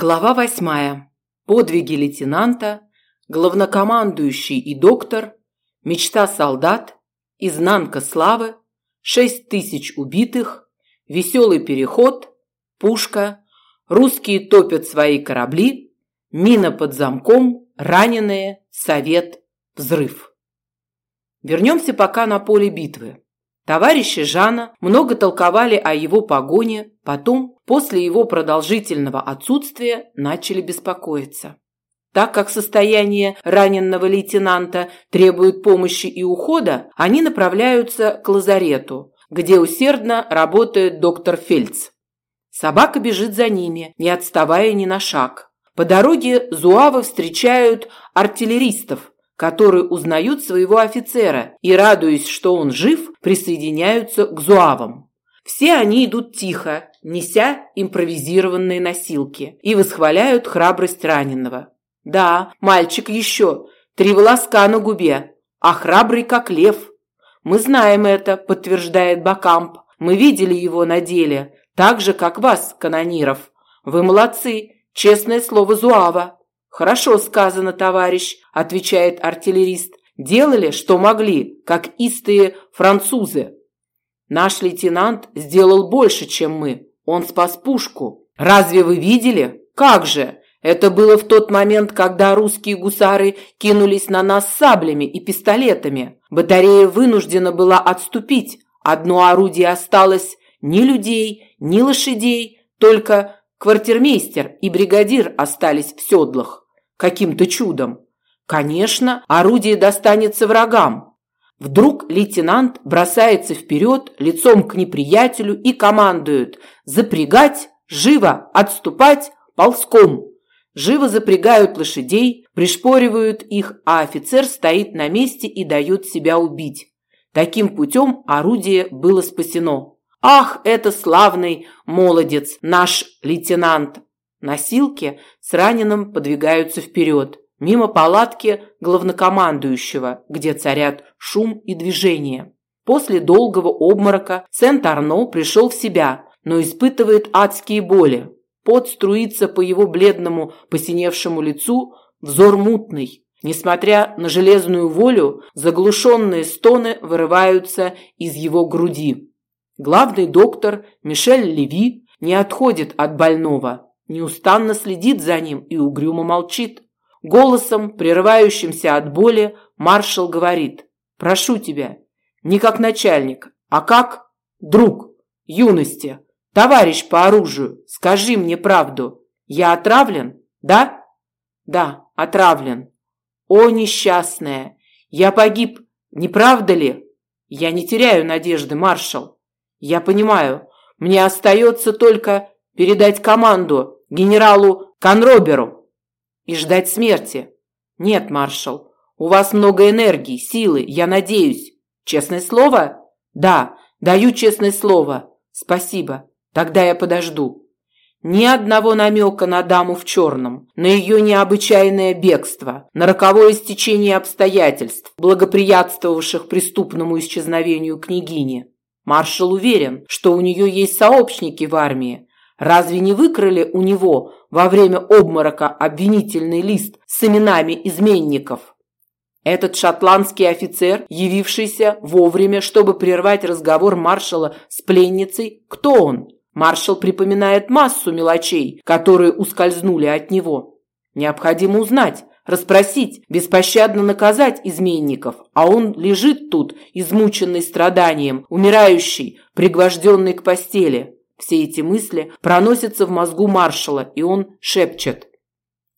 Глава восьмая. Подвиги лейтенанта, главнокомандующий и доктор, мечта солдат, изнанка славы, шесть тысяч убитых, веселый переход, пушка, русские топят свои корабли, мина под замком, раненые, совет, взрыв. Вернемся пока на поле битвы. Товарищи Жана много толковали о его погоне, потом, после его продолжительного отсутствия, начали беспокоиться. Так как состояние раненного лейтенанта требует помощи и ухода, они направляются к лазарету, где усердно работает доктор Фельдс. Собака бежит за ними, не отставая ни на шаг. По дороге зуавы встречают артиллеристов, которые узнают своего офицера и, радуясь, что он жив, присоединяются к зуавам. Все они идут тихо, неся импровизированные носилки, и восхваляют храбрость раненого. Да, мальчик еще, три волоска на губе, а храбрый как лев. Мы знаем это, подтверждает Бакамп. Мы видели его на деле, так же, как вас, канониров. Вы молодцы, честное слово Зуава. «Хорошо сказано, товарищ», – отвечает артиллерист. «Делали, что могли, как истые французы. Наш лейтенант сделал больше, чем мы. Он спас пушку. Разве вы видели? Как же? Это было в тот момент, когда русские гусары кинулись на нас саблями и пистолетами. Батарея вынуждена была отступить. Одно орудие осталось ни людей, ни лошадей, только Квартирмейстер и бригадир остались в седлах. Каким-то чудом. Конечно, орудие достанется врагам. Вдруг лейтенант бросается вперед лицом к неприятелю и командует «Запрягать! Живо! Отступать! Ползком!» Живо запрягают лошадей, пришпоривают их, а офицер стоит на месте и дает себя убить. Таким путем орудие было спасено. Ах, это славный молодец, наш лейтенант! Носилки с раненым подвигаются вперед, мимо палатки главнокомандующего, где царят шум и движение. После долгого обморока Сент-Арно пришел в себя, но испытывает адские боли. Пот струится по его бледному, посиневшему лицу, взор мутный. Несмотря на железную волю, заглушенные стоны вырываются из его груди. Главный доктор Мишель Леви не отходит от больного, неустанно следит за ним и угрюмо молчит. Голосом, прерывающимся от боли, маршал говорит «Прошу тебя, не как начальник, а как друг юности, товарищ по оружию, скажи мне правду. Я отравлен, да?» «Да, отравлен. О, несчастная! Я погиб, не правда ли?» «Я не теряю надежды, маршал. Я понимаю. Мне остается только передать команду генералу Конроберу и ждать смерти. Нет, маршал, у вас много энергии, силы, я надеюсь. Честное слово? Да, даю честное слово. Спасибо. Тогда я подожду. Ни одного намека на даму в черном, на ее необычайное бегство, на роковое стечение обстоятельств, благоприятствовавших преступному исчезновению княгини. Маршал уверен, что у нее есть сообщники в армии. Разве не выкрали у него во время обморока обвинительный лист с именами изменников? Этот шотландский офицер, явившийся вовремя, чтобы прервать разговор маршала с пленницей, кто он? Маршал припоминает массу мелочей, которые ускользнули от него. Необходимо узнать, расспросить, беспощадно наказать изменников, а он лежит тут, измученный страданием, умирающий, пригвожденный к постели. Все эти мысли проносятся в мозгу маршала, и он шепчет.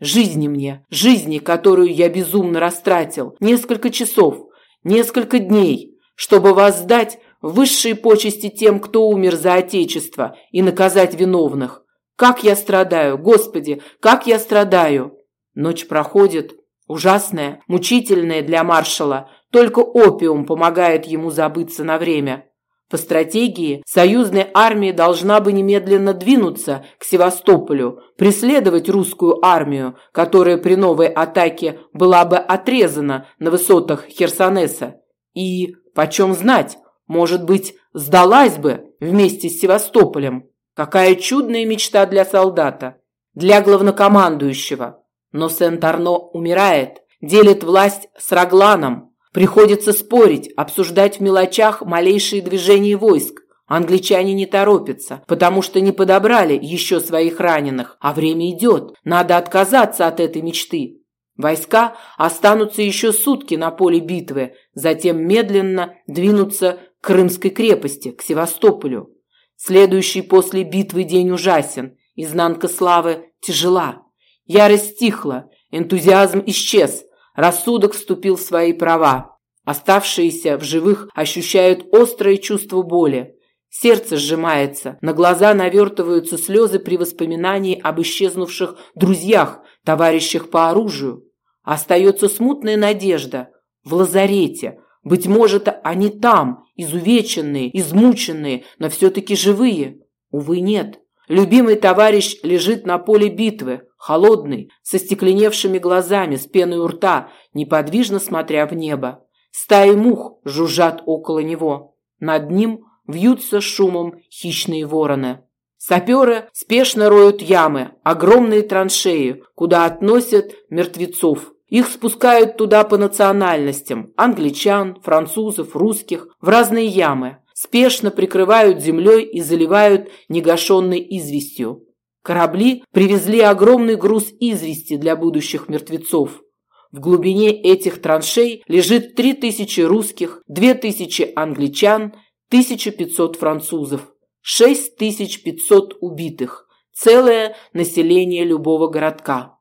«Жизни мне, жизни, которую я безумно растратил, несколько часов, несколько дней, чтобы воздать высшие почести тем, кто умер за Отечество, и наказать виновных. Как я страдаю, Господи, как я страдаю!» Ночь проходит, ужасная, мучительная для маршала. Только опиум помогает ему забыться на время. По стратегии, союзная армия должна бы немедленно двинуться к Севастополю, преследовать русскую армию, которая при новой атаке была бы отрезана на высотах Херсонеса. И, почем знать, может быть, сдалась бы вместе с Севастополем. Какая чудная мечта для солдата. для главнокомандующего. Но Сент-Арно умирает, делит власть с Рагланом. Приходится спорить, обсуждать в мелочах малейшие движения войск. Англичане не торопятся, потому что не подобрали еще своих раненых, а время идет. Надо отказаться от этой мечты. Войска останутся еще сутки на поле битвы, затем медленно двинутся к Крымской крепости, к Севастополю. Следующий после битвы день ужасен, изнанка славы тяжела. Ярость стихла, энтузиазм исчез, рассудок вступил в свои права. Оставшиеся в живых ощущают острое чувство боли. Сердце сжимается, на глаза навертываются слезы при воспоминании об исчезнувших друзьях, товарищах по оружию. Остается смутная надежда в лазарете. Быть может, они там, изувеченные, измученные, но все-таки живые. Увы, нет. Любимый товарищ лежит на поле битвы, холодный, со стекленевшими глазами, с пеной у рта, неподвижно смотря в небо. Стаи мух жужжат около него. Над ним вьются шумом хищные вороны. Саперы спешно роют ямы, огромные траншеи, куда относят мертвецов. Их спускают туда по национальностям – англичан, французов, русских, в разные ямы. Спешно прикрывают землей и заливают негашенной известью. Корабли привезли огромный груз извести для будущих мертвецов. В глубине этих траншей лежит 3000 русских, 2000 англичан, 1500 французов, 6500 убитых, целое население любого городка.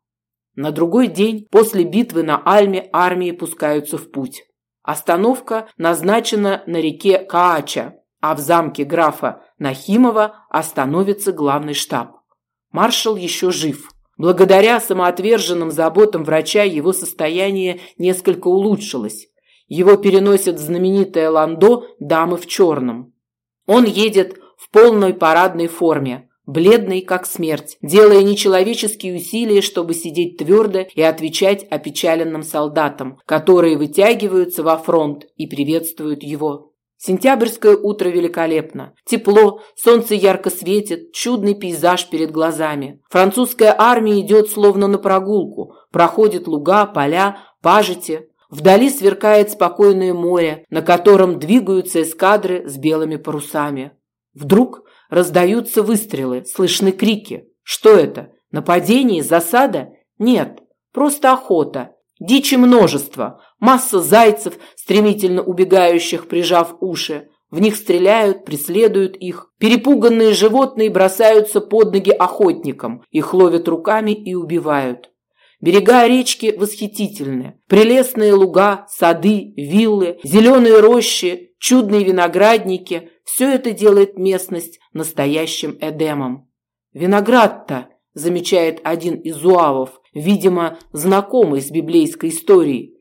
На другой день после битвы на Альме армии пускаются в путь. Остановка назначена на реке Каача, а в замке графа Нахимова остановится главный штаб. Маршал еще жив. Благодаря самоотверженным заботам врача его состояние несколько улучшилось. Его переносят в знаменитое ландо дамы в черном. Он едет в полной парадной форме, бледный как смерть, делая нечеловеческие усилия, чтобы сидеть твердо и отвечать опечаленным солдатам, которые вытягиваются во фронт и приветствуют его. Сентябрьское утро великолепно. Тепло, солнце ярко светит, чудный пейзаж перед глазами. Французская армия идет словно на прогулку, проходит луга, поля, пажити. Вдали сверкает спокойное море, на котором двигаются эскадры с белыми парусами. Вдруг раздаются выстрелы, слышны крики. Что это? Нападение, засада? Нет, просто охота. Дичи множество, масса зайцев, стремительно убегающих, прижав уши. В них стреляют, преследуют их. Перепуганные животные бросаются под ноги охотникам, их ловят руками и убивают. Берега речки восхитительны. Прелестные луга, сады, виллы, зеленые рощи, чудные виноградники – все это делает местность настоящим Эдемом. Виноград-то, замечает один из зуавов, видимо, знакомый с библейской историей.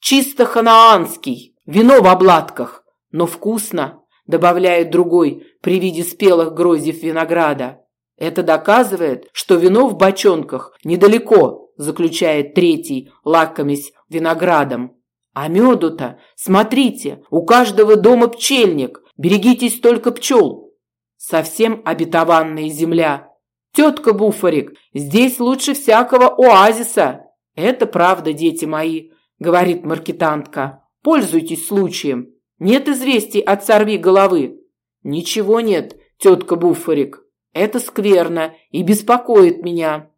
Чисто ханаанский, вино в обладках, но вкусно, добавляет другой при виде спелых гроздьев винограда. Это доказывает, что вино в бочонках недалеко, заключает третий, лакомясь виноградом. А меду-то, смотрите, у каждого дома пчельник, берегитесь только пчел. Совсем обетованная земля. Тетка Буфарик, здесь лучше всякого оазиса. Это правда, дети мои, говорит маркетантка. Пользуйтесь случаем. Нет известий от сорви головы. Ничего нет, тетка Буфарик. Это скверно и беспокоит меня.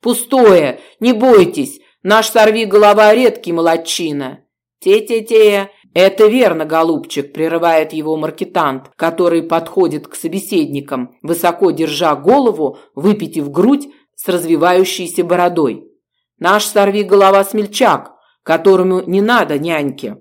Пустое, не бойтесь. Наш сорви голова редкий молодчина. Те-те-те, «Это верно, голубчик», – прерывает его маркетант, который подходит к собеседникам, высоко держа голову, выпитив грудь с развивающейся бородой. «Наш сорви-голова смельчак, которому не надо няньки».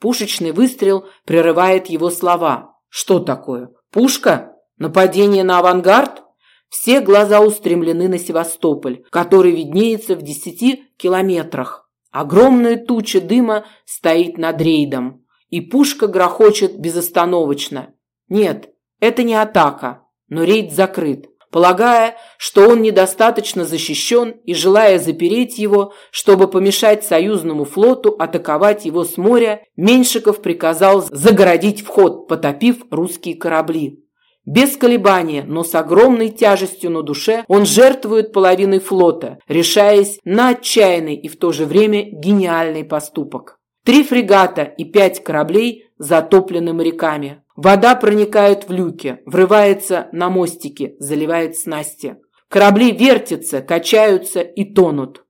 Пушечный выстрел прерывает его слова. «Что такое? Пушка? Нападение на авангард?» Все глаза устремлены на Севастополь, который виднеется в десяти километрах. Огромная туча дыма стоит над рейдом, и пушка грохочет безостановочно. Нет, это не атака, но рейд закрыт. Полагая, что он недостаточно защищен и желая запереть его, чтобы помешать союзному флоту атаковать его с моря, Меньшиков приказал загородить вход, потопив русские корабли. Без колебания, но с огромной тяжестью на душе, он жертвует половиной флота, решаясь на отчаянный и в то же время гениальный поступок. Три фрегата и пять кораблей затоплены моряками. Вода проникает в люки, врывается на мостики, заливает снасти. Корабли вертятся, качаются и тонут.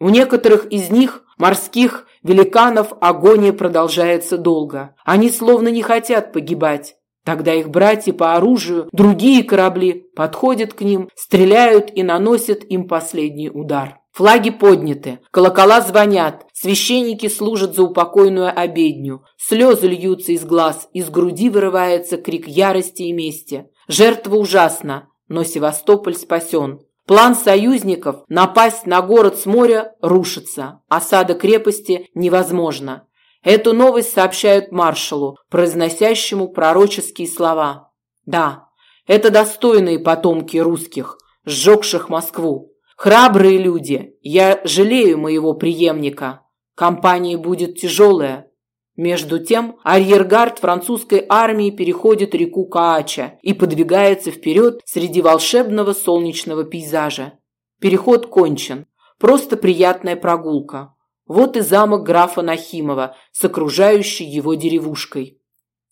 У некоторых из них, морских великанов, агония продолжается долго. Они словно не хотят погибать. Тогда их братья по оружию, другие корабли, подходят к ним, стреляют и наносят им последний удар. Флаги подняты, колокола звонят, священники служат за упокойную обедню, слезы льются из глаз, из груди вырывается крик ярости и мести. Жертва ужасна, но Севастополь спасен. План союзников напасть на город с моря рушится, осада крепости невозможна. Эту новость сообщают маршалу, произносящему пророческие слова. Да, это достойные потомки русских, сжегших Москву. Храбрые люди, я жалею моего преемника. Компания будет тяжелая. Между тем, арьергард французской армии переходит реку Каача и подвигается вперед среди волшебного солнечного пейзажа. Переход кончен. Просто приятная прогулка. Вот и замок графа Нахимова с окружающей его деревушкой.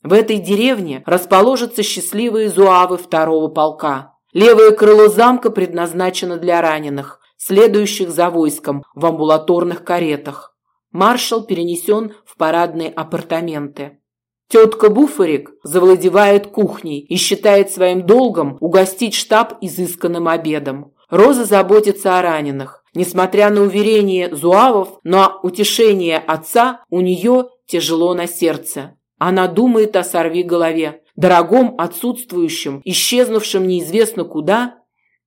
В этой деревне расположатся счастливые зуавы второго полка. Левое крыло замка предназначено для раненых, следующих за войском в амбулаторных каретах. Маршал перенесен в парадные апартаменты. Тетка Буфарик завладевает кухней и считает своим долгом угостить штаб изысканным обедом. Роза заботится о раненых. Несмотря на уверение зуавов, на утешение отца у нее тяжело на сердце. Она думает о сорви голове, дорогом отсутствующем, исчезнувшем неизвестно куда,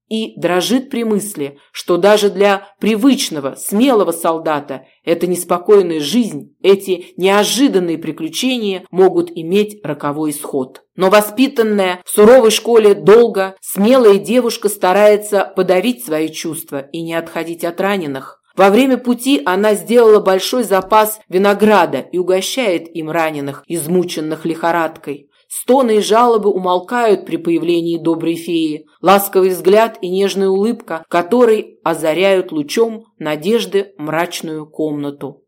и дрожит при мысли, что даже для привычного, смелого солдата эта неспокойная жизнь, эти неожиданные приключения могут иметь роковой исход. Но воспитанная в суровой школе долго, смелая девушка старается подавить свои чувства и не отходить от раненых. Во время пути она сделала большой запас винограда и угощает им раненых, измученных лихорадкой. Стоны и жалобы умолкают при появлении доброй феи. Ласковый взгляд и нежная улыбка, который озаряют лучом надежды мрачную комнату.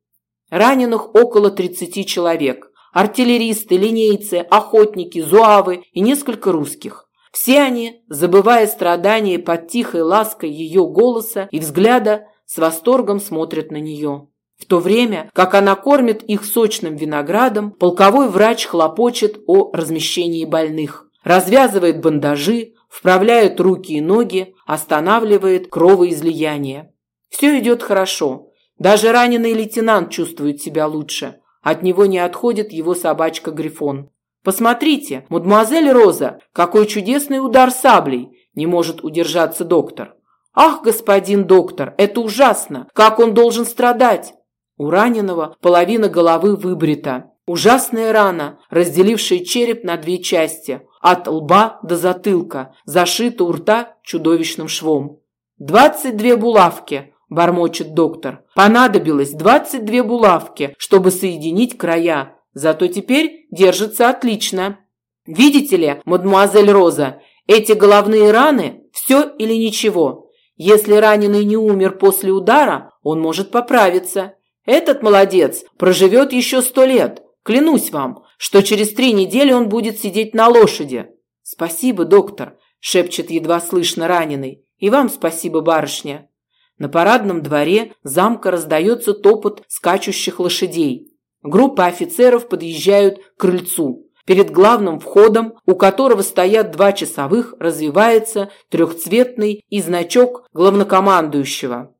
Раненых около 30 человек. Артиллеристы, линейцы, охотники, зуавы и несколько русских. Все они, забывая страдания под тихой лаской ее голоса и взгляда, с восторгом смотрят на нее. В то время, как она кормит их сочным виноградом, полковой врач хлопочет о размещении больных, развязывает бандажи, вправляет руки и ноги, останавливает кровоизлияние. Все идет хорошо. Даже раненый лейтенант чувствует себя лучше. От него не отходит его собачка Грифон. Посмотрите, мадемуазель Роза, какой чудесный удар саблей, не может удержаться доктор. Ах, господин доктор, это ужасно. Как он должен страдать? У раненого половина головы выбрита. Ужасная рана, разделившая череп на две части, от лба до затылка, зашита у рта чудовищным швом. «Двадцать две булавки», – бормочет доктор. «Понадобилось двадцать две булавки, чтобы соединить края. Зато теперь держится отлично. Видите ли, мадемуазель Роза, эти головные раны – все или ничего. Если раненый не умер после удара, он может поправиться. Этот молодец проживет еще сто лет. Клянусь вам, что через три недели он будет сидеть на лошади. Спасибо, доктор, шепчет едва слышно раненый. И вам спасибо, барышня. На парадном дворе замка раздается топот скачущих лошадей. Группа офицеров подъезжают к крыльцу. Перед главным входом, у которого стоят два часовых, развивается трехцветный и значок главнокомандующего.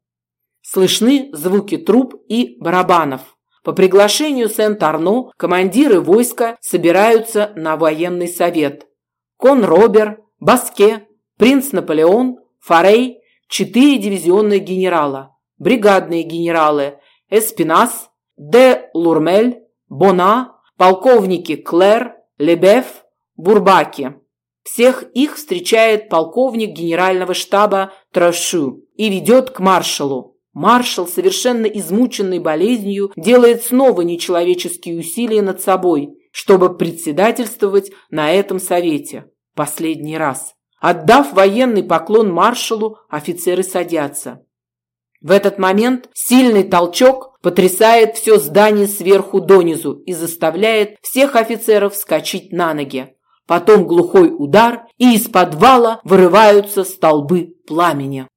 Слышны звуки труб и барабанов. По приглашению Сент-Арно командиры войска собираются на военный совет. Кон-Робер, Баске, принц Наполеон, Форей, четыре дивизионных генерала, бригадные генералы Эспинас, де Лурмель, Бона, полковники Клэр, Лебеф, Бурбаки. Всех их встречает полковник генерального штаба Трошу и ведет к маршалу. Маршал, совершенно измученный болезнью, делает снова нечеловеческие усилия над собой, чтобы председательствовать на этом совете. последний раз. Отдав военный поклон маршалу, офицеры садятся. В этот момент сильный толчок потрясает все здание сверху донизу и заставляет всех офицеров вскочить на ноги. Потом глухой удар, и из подвала вырываются столбы пламени.